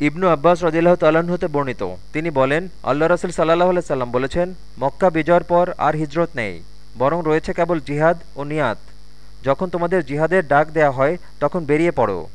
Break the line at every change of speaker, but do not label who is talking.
ইবনু আব্বাস রদিল্লাহ হতে বর্ণিত। তিনি বলেন, আল্লাহ রসুল সাল্লাহ সাল্লাম বলেছেন, মক্কা বিজয়ের পর আর হিজরত নেই, বরং রয়েছে কেবল জিহাদ ও নিয়াত। যখন তোমাদের জিহাদের ডাক দেয়া হয়, তখন বেরিয়ে পড়ো।